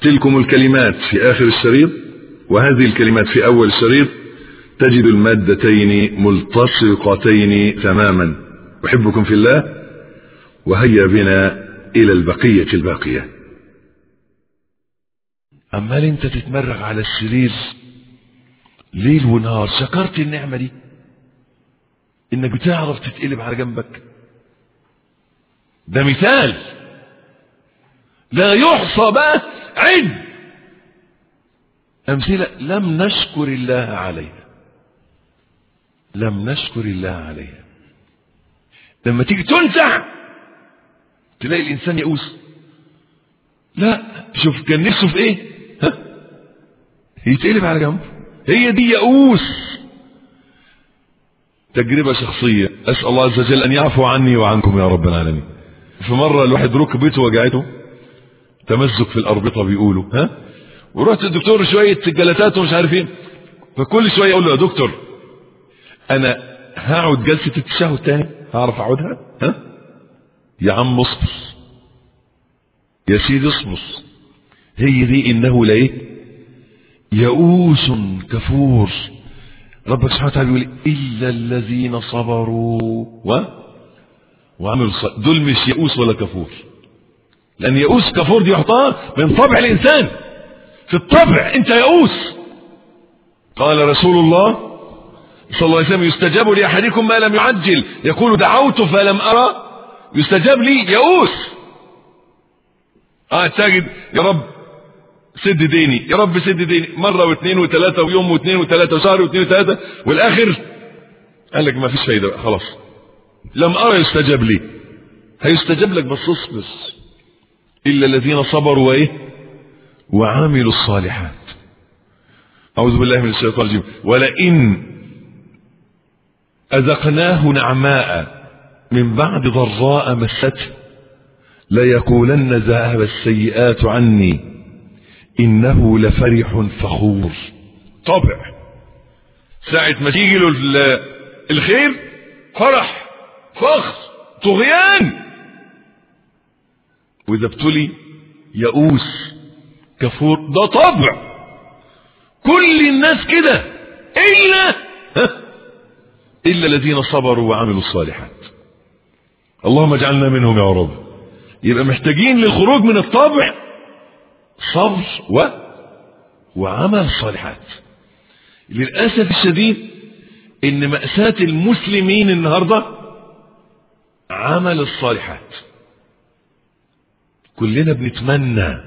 تلكم الكلمات في آخر الشريط وهذه الكلمات في أول الشريط تجد المادتين ملتصقتين تماما. أحبكم في الله وهيا بنا إلى البقية الباقية. عمال أنت تتمرغ على السرير ليل ونهار؟ شكرت النعمة دي. إنك بتعرف تتقلب على جنبك. ده مثال. لا يحصى بقى عد أمثلة لم نشكر الله عليها. لم نشكر الله عليها. لما تيجي تنزع تلاقي الإنسان يئوس. لا شوف كان نفسه في إيه؟ ها؟ يتقلب على جنبه هي دي يئوس. تجربة شخصية. أسأل الله عز وجل أن يعفو عني وعنكم يا رب العالمين. في مرة الواحد ركبته وجعته. تمزق في الأربطة بيقولوا ها؟ ورحت الدكتور شوية جلسات ومش عارف إيه فكل شوية يقول له يا دكتور أنا هقعد جلسة التشهد تاني هعرف أقعدها ها؟ يا عم اصبر. يا سيدي اصبر. هي دي إنه لا إيه؟ يئوس كفور. ربك سبحانه وتعالى يقول إلا الذين صبروا. و؟ وعملوا دول مش يئوس ولا كفور. لأن يئوس كفور دي يحطها من طبع الإنسان. في الطبع أنت يئوس. قال رسول الله صلى الله عليه وسلم يستجاب لأحدكم ما لم يعجل. يقول دعوت فلم أرى. يستجاب لي يئوس. آه تجد يا رب سد ديني. يا رب سد ديني. مرة واثنين وثلاثة ويوم واثنين وثلاثة وشهر واثنين وثلاثة. والآخر قال لك ما فيش فايدة. خلاص. لم أرى يستجاب لي. هيستجاب لك بس. اصبر إلا الذين صبروا وإيه؟ وعملوا الصالحات. أعوذ بالله من الشيطان الرجيم. ولئن أذقناه نعماء من بعد ضراء مسته ليقولن ذهب السيئات عني إنه لفرح فخور. طبع. ساعة ما تيجي له الخير فرح فخر طغيان. وإذا ابتلي يئوس كفور ده طبع. كل الناس كده إلا إلا الذين صبروا وعملوا الصالحات. اللهم اجعلنا منهم يا رب. يبقى محتاجين للخروج من الطبع صبر و وعمل الصالحات للأسف الشديد إن مأساة المسلمين النهاردة عمل الصالحات. كلنا بنتمنى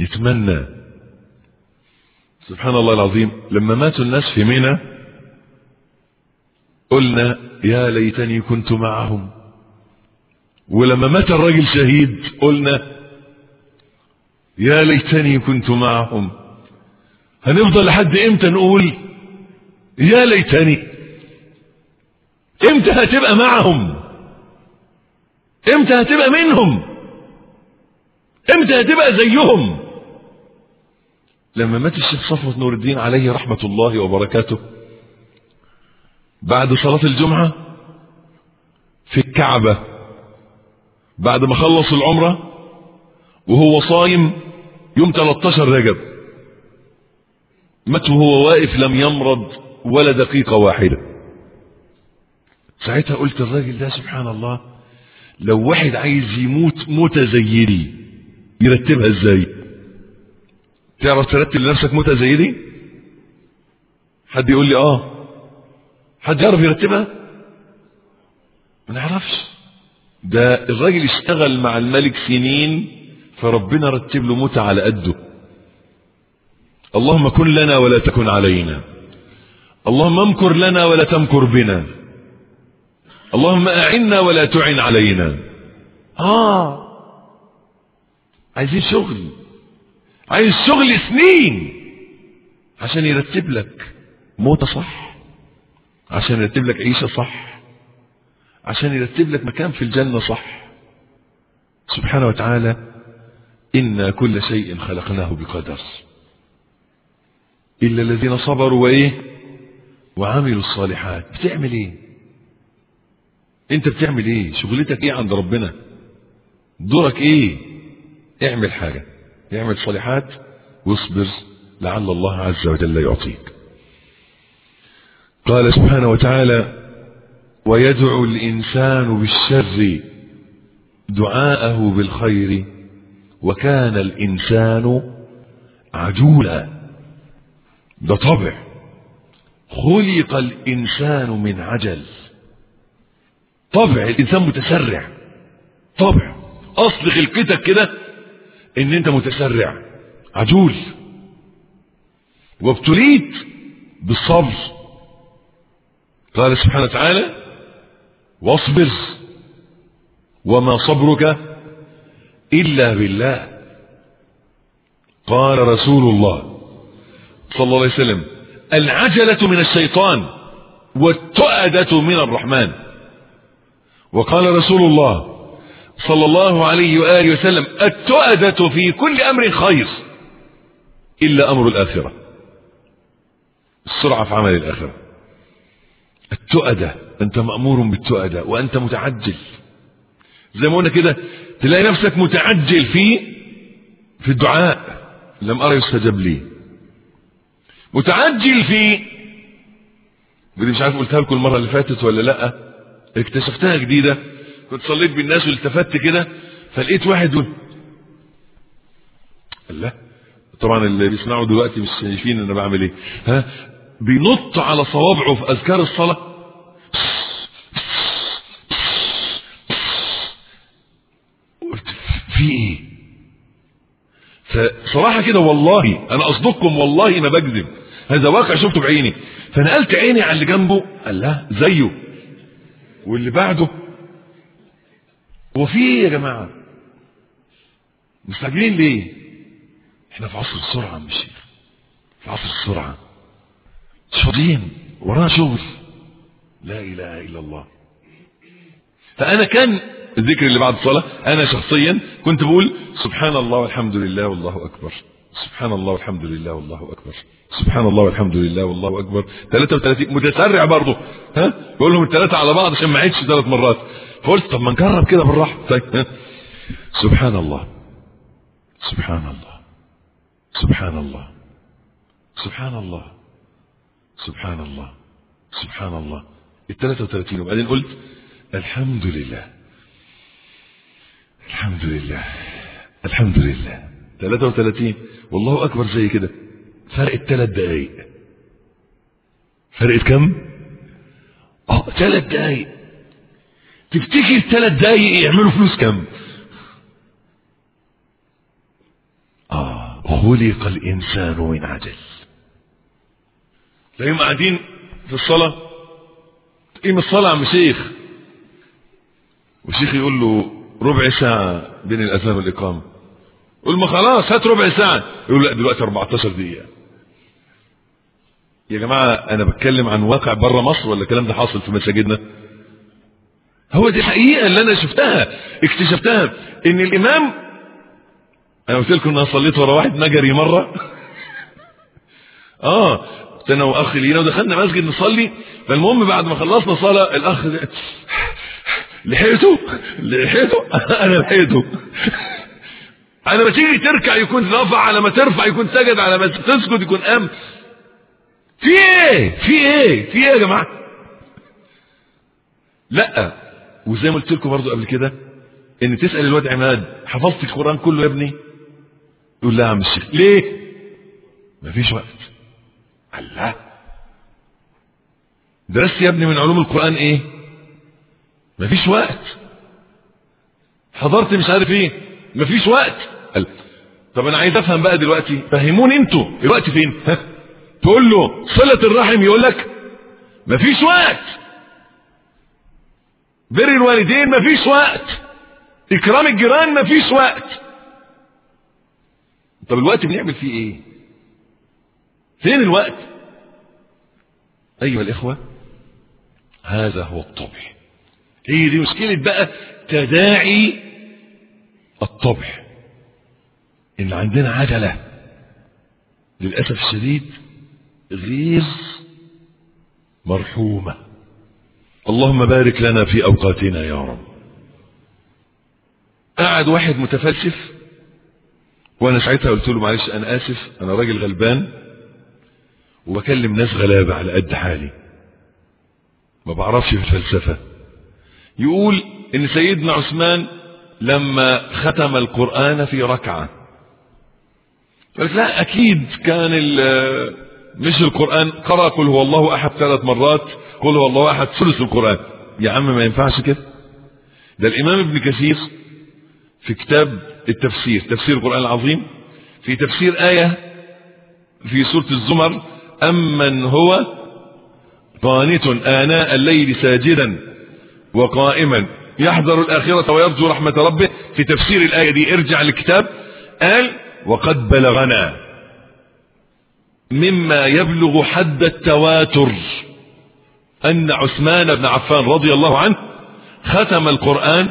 نتمنى. سبحان الله العظيم. لما ماتوا الناس في منى قلنا يا ليتني كنت معهم. ولما مات الراجل شهيد قلنا يا ليتني كنت معهم. هنفضل لحد إمتى نقول يا ليتني إمتى هتبقى معهم؟ إمتى هتبقى منهم؟ إمتى هتبقى زيهم؟ لما مات الشيخ صفوة نور الدين عليه رحمة الله وبركاته بعد صلاة الجمعة في الكعبة بعد ما خلص العمرة وهو صايم يوم 13 رجب مات وهو واقف لم يمرض ولا دقيقة واحدة. ساعتها قلت الراجل ده سبحان الله لو واحد عايز يموت موتة زي يرتبها إزاي؟ تعرف ترتب لنفسك موتة زي دي؟ حد يقول لي آه. حد يعرف يرتبها؟ ما نعرفش. ده الراجل اشتغل مع الملك سنين فربنا رتب له موتة على قده. اللهم كن لنا ولا تكن علينا. اللهم امكر لنا ولا تمكر بنا. اللهم أعنا ولا تعن علينا. آه. عايزين شغل. عايز شغل سنين. عشان يرتب لك موتة صح. عشان يرتب لك عيشة صح. عشان يرتب لك مكان في الجنة صح. سبحانه وتعالى إنا كل شيء خلقناه بقدر. إلا الذين صبروا وإيه؟ وعملوا الصالحات. بتعمل إيه؟ أنت بتعمل إيه؟ شغلتك إيه عند ربنا؟ دورك إيه؟ اعمل حاجة. اعمل صالحات واصبر لعل الله عز وجل يعطيك. قال سبحانه وتعالى ويدعو الإنسان بالشر دعاءه بالخير وكان الإنسان عجولا. ده طبع. خلق الإنسان من عجل. طبع الإنسان متسرع. طبع. أصل خلقتك كده إن أنت متسرع. عجول وابتليت بالصبر. قال سبحانه وتعالى واصبر. وما صبرك إلا بالله. قال رسول الله صلى الله عليه وسلم العجلة من الشيطان والتؤدة من الرحمن. وقال رسول الله صلى الله عليه وآله وسلم التؤدة في كل أمر خير إلا أمر الآخرة. السرعة في عمل الآخرة. التؤدة أنت مأمور بالتؤدة وأنت متعجل. زي ما قلنا كده تلاقي نفسك متعجل في في الدعاء. لم أرى يستجب لي. متعجل في ودي مش عارف قلتها لكم المرة اللي فاتت ولا لأ اكتشفتها جديدة. كنت صليت بالناس والتفت كده فلقيت واحد يقول الله طبعا اللي بيسمعوا دلوقتي مش شايفين أنا بعمل إيه. ها؟ بينط على صوابعه في أذكار الصلاة. قلت في إيه؟ فصراحة كده والله أنا أصدقكم والله ما بكذب. هذا واقع شفته بعيني. فنقلت عيني على اللي جنبه قال لا زيه. واللي بعده هو في إيه يا جماعة؟ مستعجلين ليه؟ إحنا في عصر السرعة مش في عصر السرعة. مش فاضيين ورانا شغل. لا إله إلا الله. فأنا كان الذكر اللي بعد الصلاة أنا شخصيا كنت بقول سبحان الله والحمد لله والله أكبر. سبحان الله والحمد لله والله أكبر. سبحان الله والحمد لله والله أكبر. 33 متسرع برضه. ها؟ بقول لهم الثلاثة على بعض عشان ما عيدش ثلاث مرات. فقلت طب ما نجرب كده بالراحة. طيب. سبحان الله سبحان الله سبحان الله سبحان الله سبحان الله سبحان الله ال 33 وبعدين قلت الحمد لله. الحمد لله. الحمد لله. 33 والله أكبر زي كده. فرقت ثلاث دقايق. فرقت كم؟ آه ثلاث دقايق. تفتكر ثلاث دقايق يعملوا فلوس كم؟ آه خلق الإنسان من عجل. تلاقيهم قاعدين في الصلاة. قيم الصلاة عم شيخ؟ والشيخ يقول له ربع ساعة بين الأذان والإقامة. يقول ما خلاص هات ربع ساعة. يقول لا دلوقتي 14 دقيقة. يا جماعة أنا بتكلم عن واقع بره مصر ولا الكلام ده حاصل في مساجدنا؟ هو دي الحقيقة اللي أنا شفتها اكتشفتها. إن الإمام أنا قلت لكم أنا صليت ورا واحد مجري مرة. آه كنت أنا وأخ لينا ودخلنا مسجد نصلي. فالمهم بعد ما خلصنا صلاة الأخ لحقته؟ لحقته؟ أنا لحقته. على ما تيجي تركع يكون رفع على ما ترفع يكون سجد على ما تسجد يكون قام. في إيه؟ في إيه؟ في إيه يا جماعة؟ لا. وزي ما قلت لكم برضه قبل كده إن تسأل الواد عماد حفظت القرآن كله يا ابني؟ يقول لا يا عم الشيخ ليه؟ مفيش وقت. الله درست يا ابني من علوم القرآن إيه؟ مفيش وقت. حضرت مش عارف إيه؟ مفيش وقت. قال طب أنا عايز أفهم بقى دلوقتي فهموني أنتوا الوقت فين؟ ها؟ تقول له صلة الرحم يقول لك مفيش وقت. بر الوالدين مفيش وقت. إكرام الجيران مفيش وقت. طب الوقت بنعمل فيه إيه؟ فين الوقت؟ أيها الإخوة هذا هو الطبع. هي دي مشكلة بقى تداعي الطبع. إن عندنا عجلة للأسف الشديد غير مرحومة. اللهم بارك لنا في أوقاتنا يا رب. قعد واحد متفلسف وأنا ساعتها قلت له معلش أنا آسف أنا راجل غلبان وبكلم ناس غلابة على قد حالي. ما بعرفش في الفلسفة. يقول إن سيدنا عثمان لما ختم القرآن في ركعة. قالت لا أكيد كان مش القرآن قرأ قل هو الله أحد ثلاث مرات قل هو الله أحد ثلث القرآن. يا عم ما ينفعش كده. ده الإمام ابن كثير في كتاب التفسير تفسير القرآن العظيم في تفسير آية في سورة الزمر أمن هو قانت آناء الليل ساجدا وقائما. يحذر الآخرة ويرجو رحمة ربه. في تفسير الآية دي ارجع للكتاب. قال وقد بلغنا مما يبلغ حد التواتر. أن عثمان بن عفان رضي الله عنه ختم القرآن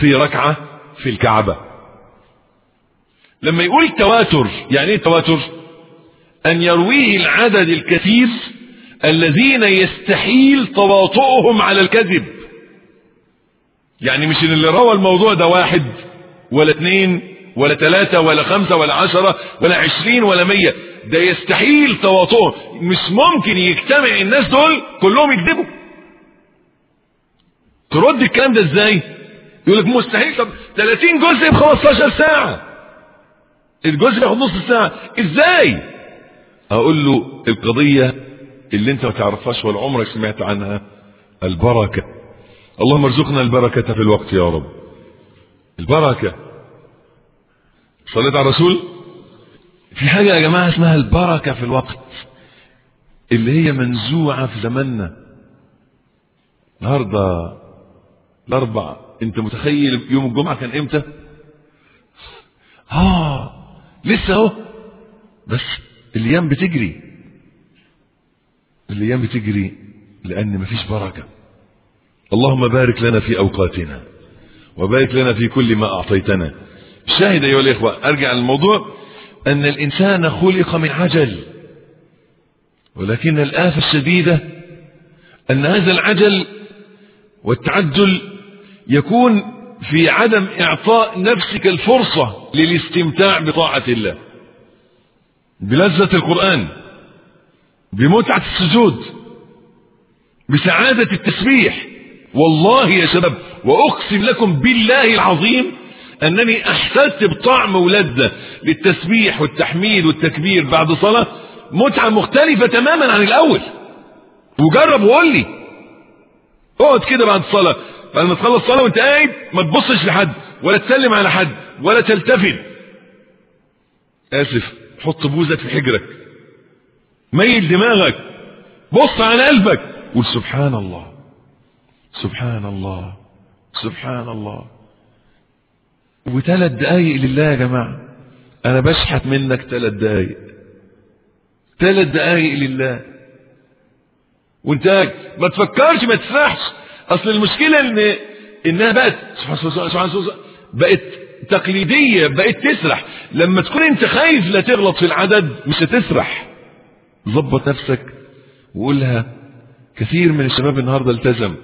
في ركعة في الكعبة. لما يقول تواتر يعني إيه تواتر؟ أن يرويه العدد الكثير الذين يستحيل تواطؤهم على الكذب. يعني مش اللي روى الموضوع ده واحد ولا اثنين ولا ثلاثة ولا خمسة ولا عشرة ولا عشرين ولا مية. ده يستحيل تواطؤهم. مش ممكن يجتمع الناس دول كلهم يكذبوا. ترد الكلام ده إزاي؟ يقول لك مستحيل. طب 30 جزء ب 15 ساعة. الجزء ياخد نص ساعة. إزاي؟ أقول له القضية اللي انت ما تعرفهاش ولا عمرك سمعت عنها. البركة. اللهم ارزقنا البركة في الوقت يا رب. البركة. صليت على الرسول؟ في حاجة يا جماعة اسمها البركة في الوقت اللي هي منزوعة في زماننا. النهارده الأربع انت متخيل يوم الجمعة كان إمتى؟ آه لسه أهو. بس الأيام بتجري. الأيام بتجري لأن مفيش بركة. اللهم بارك لنا في أوقاتنا وبارك لنا في كل ما أعطيتنا. الشاهد أيها الإخوة أرجع للموضوع أن الإنسان خلق من عجل ولكن الآفة الشديدة أن هذا العجل والتعجل يكون في عدم إعطاء نفسك الفرصة للاستمتاع بطاعة الله. بلذة القرآن بمتعة السجود بسعادة التسبيح. والله يا شباب وأقسم لكم بالله العظيم أنني أحسست بطعم ولذة للتسبيح والتحميد والتكبير بعد صلاة متعة مختلفة تماما عن الأول. وجرب وقول لي. اقعد كده بعد الصلاة بعد ما تخلص صلاة وانت قاعد ما تبصش لحد ولا تسلم على حد ولا تلتفت. آسف. حط بوزك في حجرك. ميل دماغك. بص على قلبك. قول سبحان الله. سبحان الله. سبحان الله. وثلاث دقايق لله يا جماعة. أنا بشحت منك ثلاث دقايق. ثلاث دقايق لله. وانت ما تفكرش ما تسرحش. أصل المشكلة ان إنها بقت سبحان الله بقت تقليدية بقت تسرح. لما تكون أنت خايف لا تغلط في العدد مش هتسرح. ظبط نفسك وقولها. كثير من الشباب النهاردة التزم.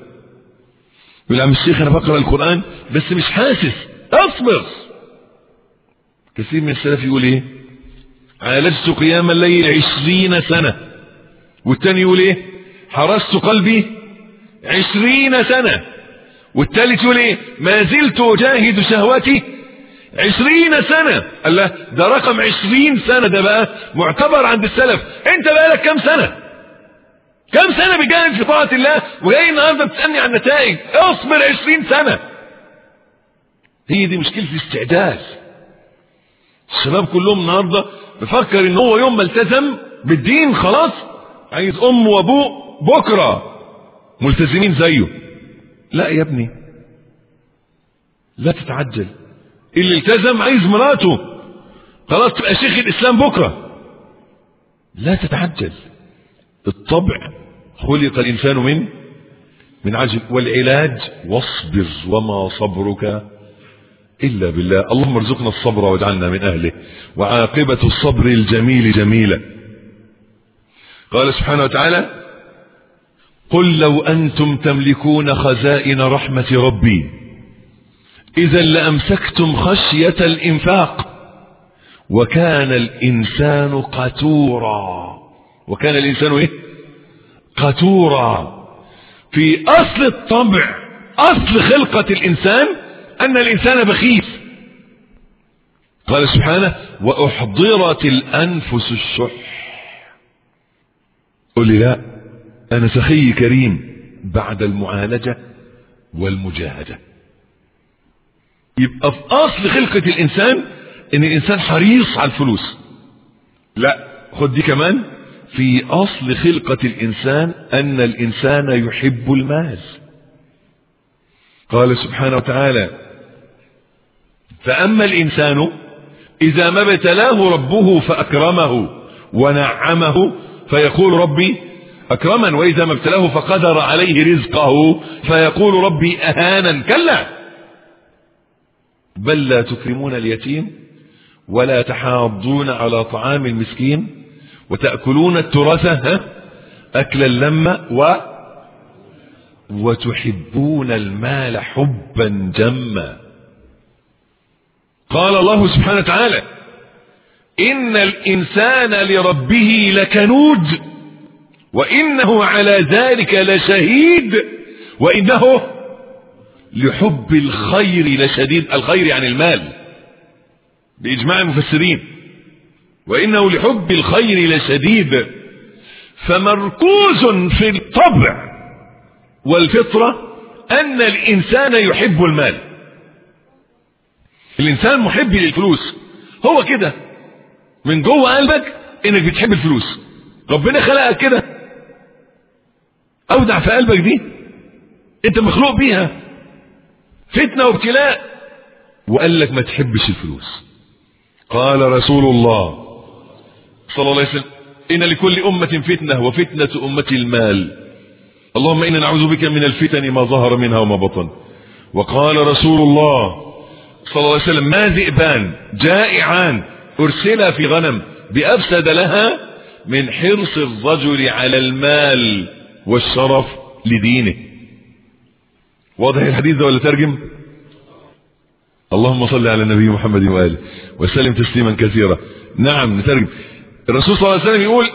يقول عم الشيخ أنا بقرأ القرآن بس مش حاسس. اصبر. كثير من السلف يقول إيه؟ عالجت قيام الليل عشرين سنة. والتاني يقول إيه؟ حرست قلبي عشرين سنة. والتالت يقول إيه؟ ما زلت أجاهد شهوتي عشرين سنة. قال له ده رقم عشرين سنة ده بقى معتبر عند السلف. أنت بقى لك كم سنة؟ كم سنة بجانب في طاعة الله؟ وجاي النهارده بتسألني عن النتائج. اصبر عشرين سنة. هي دي مشكلة الاستعداد. الشباب كلهم النهارده بفكر إن هو يوم ما التزم بالدين خلاص عايز امه وأبوه بكرة ملتزمين زيه. لا يا ابني. لا تتعجل. اللي التزم عايز مراته. خلاص تبقى شيخ الإسلام بكرة. لا تتعجل. الطبع خلق الإنسان من من عجل. والعلاج واصبر. وما صبرك إلا بالله. اللهم ارزقنا الصبر واجعلنا من أهله. وعاقبة الصبر الجميل جميلة قال سبحانه وتعالى قل لو أنتم تملكون خزائن رحمة ربي إذا لأمسكتم خشية الإنفاق وكان الإنسان قتورا. وكان الإنسان إيه؟ قتورا. في أصل الطبع أصل خلقة الإنسان أن الإنسان بخيل. قال سبحانه وأحضرت الأنفس الشح. قل لي لا أنا سخي كريم بعد المعالجة والمجاهدة. يبقى في أصل خلقة الإنسان إن الإنسان حريص على الفلوس. لا خد دي كمان. في أصل خلقة الإنسان أن الإنسان يحب المال. قال سبحانه وتعالى فأما الإنسان إذا ما ابتلاه ربه فأكرمه ونعمه فيقول ربي أكرما وإذا ما ابتلاه فقدر عليه رزقه فيقول ربي أهانا. كلا! بل لا تكرمون اليتيم ولا تحاضون على طعام المسكين وتأكلون التراث ها؟ أكلا لما و وتحبون المال حبا جما. قال الله سبحانه وتعالى إن الإنسان لربه لكنود وإنه على ذلك لشهيد وإنه لحب الخير لشديد الخير عن المال. بإجماع المفسرين وإنه لحب الخير لشديد فمركوز في الطبع والفطرة أن الإنسان يحب المال. الإنسان محب للفلوس. هو كده. من جوه قلبك إنك بتحب الفلوس. ربنا خلقك كده. أودع في قلبك دي. أنت مخلوق بيها. فتنة وابتلاء. وقال لك ما تحبش الفلوس. قال رسول الله صلى الله عليه وسلم إن لكل أمة فتنة وفتنة أمتي المال. اللهم إنا نعوذ بك من الفتن ما ظهر منها وما بطن. وقال رسول الله صلى الله عليه وسلم ما ذئبان جائعان أرسلا في غنم بأفسد لها من حرص الرجل على المال والشرف لدينه. واضح الحديث ده ولا ترجم؟ اللهم صل على النبي محمد وآله وسلم تسليما كثيرا. نعم نترجم. الرسول صلى الله عليه وسلم يقول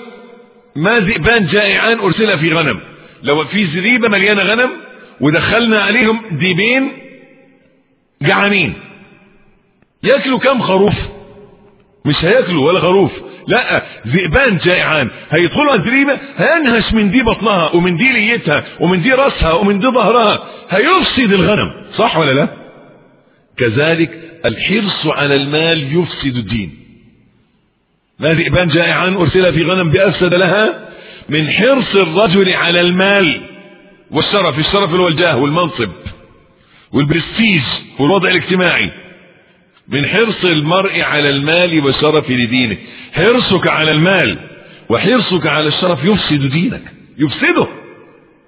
ما ذئبان جائعان أرسل في غنم. لو في زريبة مليانة غنم ودخلنا عليهم ديبين جعانين. ياكلوا كم خروف؟ مش هياكلوا ولا خروف. لا ذئبان جائعان. هيدخلوا الزريبة هينهش من دي بطنها ومن دي ليتها ومن دي راسها ومن دي ظهرها. هيفسد الغنم. صح ولا لا؟ كذلك الحرص على المال يفسد الدين. ما ذئبان جائعان أرسل في غنم بأفسد لها؟ من حرص الرجل على المال والشرف الشرف اللي هو الجاه والمنصب والبرستيج والوضع الاجتماعي. من حرص المرء على المال والشرف لدينه. حرصك على المال وحرصك على الشرف يفسد دينك يفسده.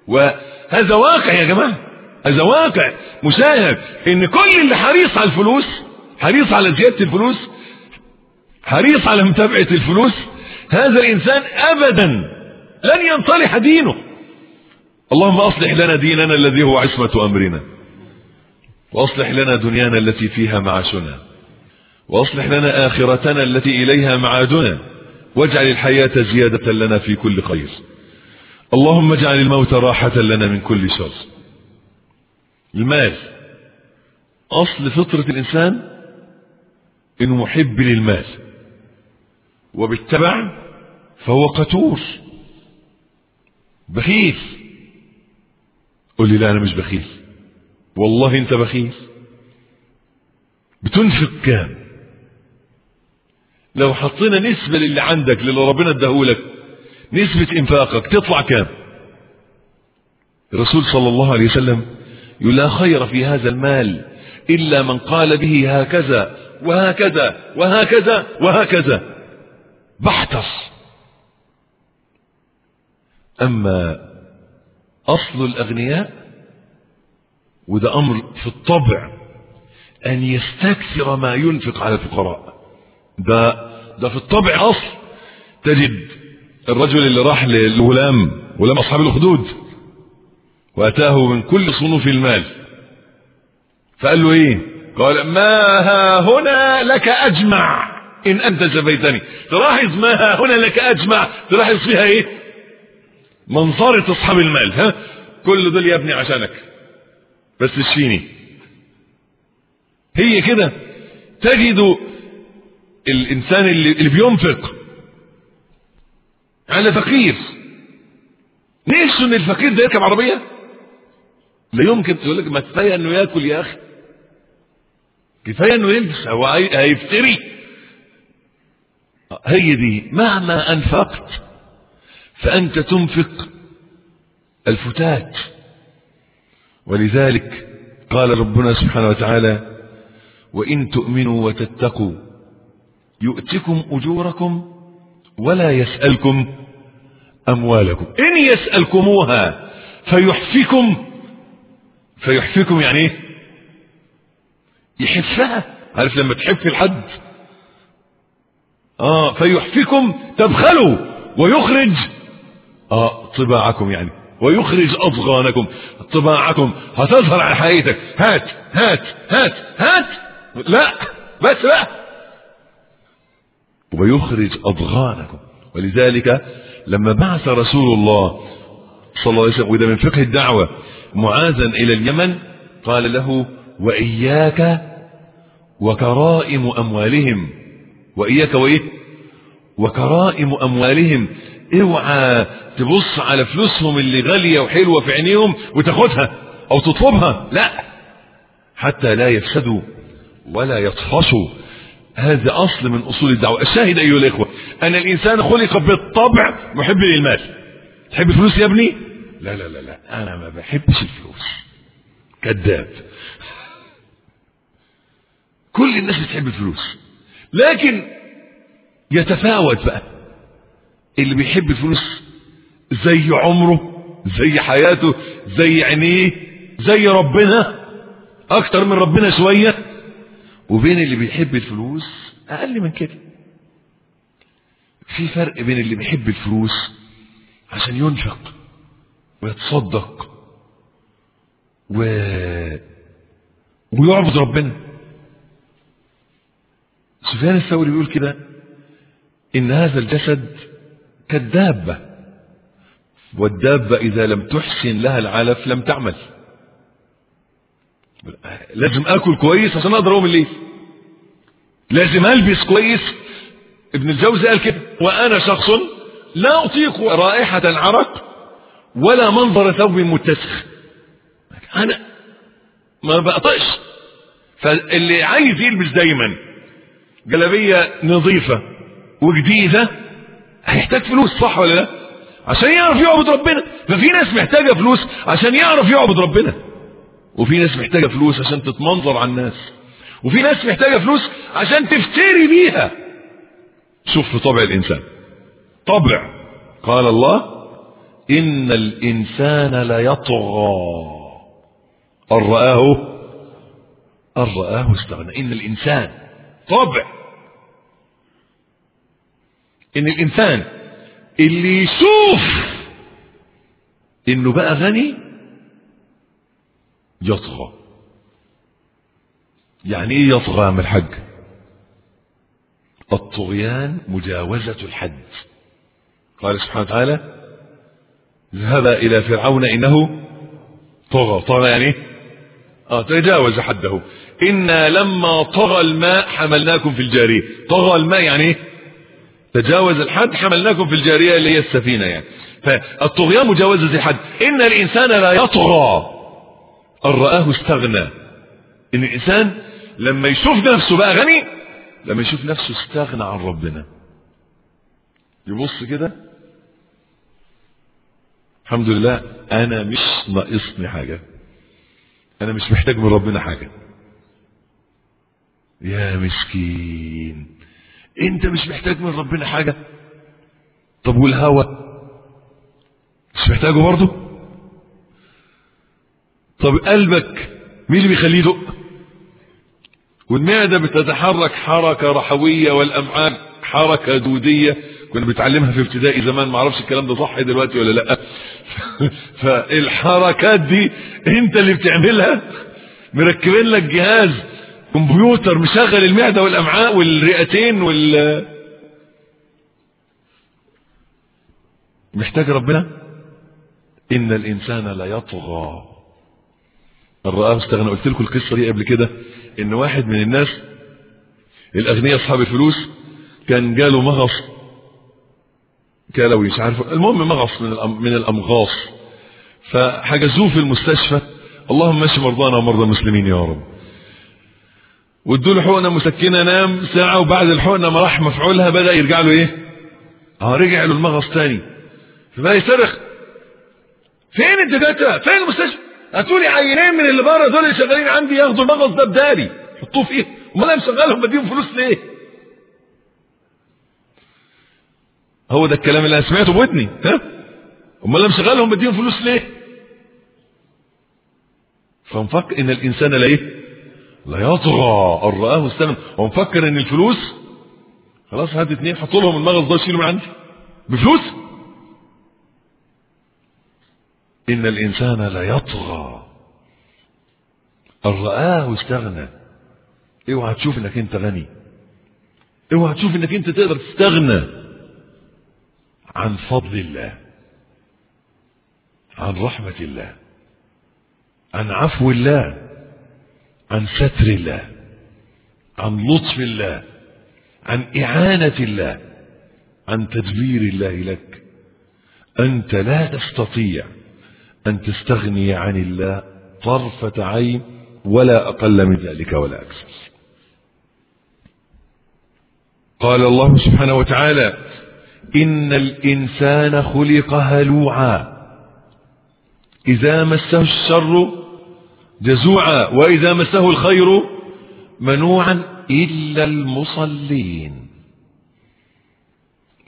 وهذا واقع يا جماعة هذا واقع مشاهد إن كل اللي حريص على الفلوس حريص على زيادة الفلوس حريص على متابعة الفلوس هذا الإنسان ابدا لن ينصلح دينه. اللهم أصلح لنا ديننا الذي هو عصمة أمرنا وأصلح لنا دنيانا التي فيها معاشنا. واصلح لنا آخرتنا التي إليها معادنا واجعل الحياة زيادة لنا في كل خير. اللهم اجعل الموت راحة لنا من كل شر. المال. أصل فطرة الإنسان انه محب للمال وبالتبع فهو قتور. بخيل. قل لي لا أنا مش بخيل. والله أنت بخيل. بتنفق كام؟ لو حطينا نسبة للي عندك للي ربنا اداهولك نسبة انفاقك تطلع كام؟ الرسول صلى الله عليه وسلم يقول لا خير في هذا المال إلا من قال به هكذا وهكذا وهكذا وهكذا. بحثر أما أصل الأغنياء وده أمر في الطبع أن يستكثر ما ينفق على الفقراء. ده ده في الطبع أصل. تجد الرجل اللي راح للغلام غلام أصحاب الأخدود وأتاه من كل صنوف المال. فقال له إيه؟ قال ما ها هنا لك أجمع. إن أنت جبيتني تلاحظ ما ها هنا لك أجمع. تلاحظ فيها إيه؟ منظرة أصحاب المال ها؟ كل دول يا ابني عشانك. بس اشفيني. هي كده. تجد الإنسان اللي, اللي بينفق. على فقير. نفسه إن الفقير ده يركب عربية؟ لا يمكن. تقول لك ما كفاية إنه يأكل يا أخي. كفاية إنه يلبس هو هيفتري. هي دي مهما أنفقت فأنت تنفق الفتات. ولذلك قال ربنا سبحانه وتعالى وإن تؤمنوا وتتقوا يؤتكم أجوركم ولا يسألكم أموالكم. إن يسألكموها فيحفكم فيحفكم يعني إيه؟ يحفها. عارف لما تحف الحد؟ آه فيحفكم تبخلوا ويخرج آه طباعكم يعني ويخرج أضغانكم طباعكم. هتظهر على حقيقتك. هات هات هات هات. لا بس لا. ويخرج أضغانكم. ولذلك لما بعث رسول الله صلى الله عليه وسلم وده من فقه الدعوة معاذا إلى اليمن قال له وإياك وكرائم أموالهم. وإياك وإيه؟ وكرائم أموالهم. اوعى تبص على فلوسهم اللي غالية وحلوة في عينيهم وتاخدها أو تطلبها. لا. حتى لا يفسدوا ولا يطفشوا هذا أصل من أصول الدعوة. الشاهد أيها الإخوة أن الإنسان خلق بالطبع محب للمال. تحب الفلوس يا ابني؟ لا لا لا لا. أنا ما بحبش الفلوس. كذاب. كل الناس بتحب الفلوس. لكن يتفاوت بقى. اللي بيحب الفلوس زي عمره زي حياته زي عينيه زي ربنا أكتر من ربنا شوية. وبين اللي بيحب الفلوس أقل من كده. في فرق بين اللي بيحب الفلوس عشان ينفق ويتصدق و... ويعبد ربنا. سفيان الثوري بيقول كده إن هذا الجسد كالدابة والدابة إذا لم تحسن لها العلف لم تعمل. لازم آكل كويس عشان أقدر أقوم الليل. لازم ألبس كويس. ابن الجوزي قال كده. وأنا شخص لا أطيق رائحة العرق ولا منظر ثوب متسخ. أنا ما بقطعش فاللي عايز يلبس دايما جلابية نظيفة وجديدة هيحتاج فلوس صح ولا لا؟ عشان يعرف يعبد ربنا. ففي ناس محتاجة فلوس عشان يعرف يعبد ربنا. وفي ناس محتاجة فلوس عشان تتمنظر على الناس. وفي ناس محتاجة فلوس عشان تفتري بيها. شوف طبع الإنسان. طبع. قال الله إن الإنسان ليطغى أن رآه أن رآه استغنى. إن الإنسان. طبع. إن الإنسان اللي يشوف إنه بقى غني يطغى يعني إيه يطغى يا الحج الطغيان مجاوزة الحد. قال سبحانه وتعالى ذهب إلى فرعون إنه طغى. طغى يعني آه تجاوز حده. إنا لما طغى الماء حملناكم في الجارية. طغى الماء يعني إيه؟ تجاوز الحد حملناكم في الجارية اللي هي السفينة يعني. فالطغيان مجاوزة الحد إن الإنسان لا يطغى. أن رآه استغنى. إن الإنسان لما يشوف نفسه بقى غني لما يشوف نفسه استغنى عن ربنا. يبص كده. الحمد لله أنا مش ناقصني حاجة. أنا مش محتاج من ربنا حاجة. يا مسكين أنت مش محتاج من ربنا حاجة. طب والهوى مش محتاجه برضه؟ طب قلبك مين اللي بيخليه يدق؟ والمعدة بتتحرك حركة رحوية والأمعاء حركة دودية؟ كنا بنتعلمها في ابتدائي زمان ما أعرفش الكلام ده صح دلوقتي ولا لأ. فالحركات دي أنت اللي بتعملها؟ مركبين لك جهاز كمبيوتر مشغل المعدة والأمعاء والرئتين وال محتاج ربنا؟ إن الإنسان لا الرآه استغنى قلت لكم القصة دي قبل كده إن واحد من الناس الأغنياء أصحاب الفلوس كان جاله مغص كلوي مش عارف المهم مغص من من الأمغاص. فحجزوه في المستشفى. اللهم اشف مرضانا ومرضى المسلمين يا رب. وادوا له حقنة مسكنة نام ساعة وبعد الحقنة ما راح مفعولها بدأ يرجع له إيه؟ آه رجع له المغص تاني. فبقى يصرخ. فين الدكاتره؟ فين المستشفى؟ هاتوا لي عينين من اللي بره دول اللي شغالين عندي ياخدوا المغص ده بدالي حطوه فيه امال أنا مشغلهم بديهم فلوس ليه؟ هو ده الكلام اللي أنا سمعته بودني ها؟ امال أنا مشغلهم بديهم فلوس ليه؟ فمفكر إن الإنسان لا إيه؟ لا يطغى ان رآه استغنى ومفكر إن الفلوس خلاص هات اتنين حطوا لهم المغص ده شيله من عندي بفلوس إن الإنسان لا يطغى. ان رآه استغنى. اوعى تشوف إنك أنت غني. اوعى تشوف إنك أنت تقدر تستغنى. عن فضل الله. عن رحمة الله. عن عفو الله. عن ستر الله. عن لطف الله. عن إعانة الله. عن تدبير الله لك. أنت لا تستطيع أن تستغني عن الله طرفة عين ولا أقل من ذلك ولا أكثر. قال الله سبحانه وتعالى إن الإنسان خلق هلوعا. إذا مسه الشر جزوعا وإذا مسه الخير منوعا إلا المصلين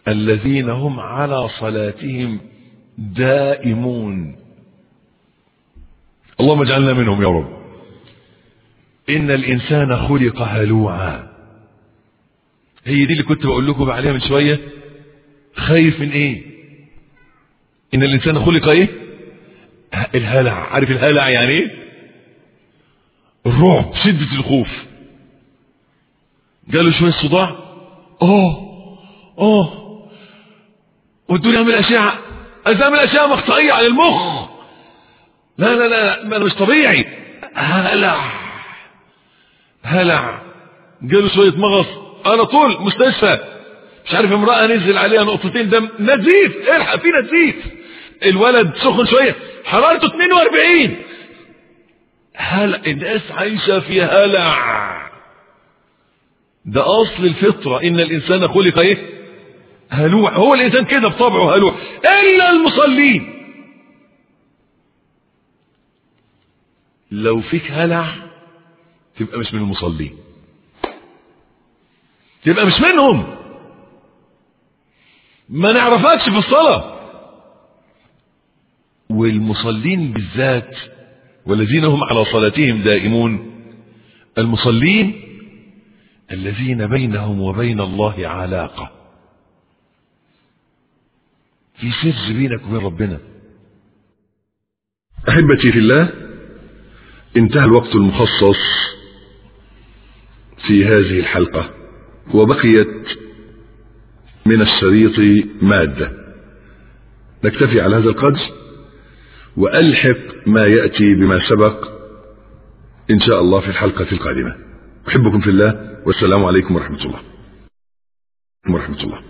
الذين هم على صلاتهم دائمون. اللهم اجعلنا منهم يا رب. إن الإنسان خلق هلوعا. هي دي اللي كنت بقول لكم عليها من شوية. خايف من إيه؟ إن الإنسان خلق إيه؟ الهلع. عارف الهلع يعني إيه؟ الرعب شدة الخوف. جاله شوية صداع. آه آه. ودوني اعمل أشعة. عايز أعمل أشعة مقطعية على المخ. لا لا لا ما مش طبيعي. هلع. هلع. جاله شوية مغص. على طول مستشفى مش عارف امرأة نزل عليها نقطتين دم. نزيف. الحق في نزيف. الولد سخن شوية. حرارته 42 هلع. الناس عايشة في هلع. ده أصل الفطرة. إن الإنسان خلق إيه؟ هلوع. هو الإنسان كده بطبعه هلوع. إلا المصلين. لو فيك هلع تبقى مش من المصلين. تبقى مش منهم. ما نعرفكش في الصلاة. والمصلين بالذات والذين هم على صلاتهم دائمون المصلين الذين بينهم وبين الله علاقة. في سر بينك وبين ربنا. أحبتي في الله انتهى الوقت المخصص في هذه الحلقة وبقيت من الشريط مادة. نكتفي على هذا القدر وألحق ما يأتي بما سبق إن شاء الله في الحلقة القادمة. أحبكم في الله والسلام عليكم ورحمة الله. ورحمة الله.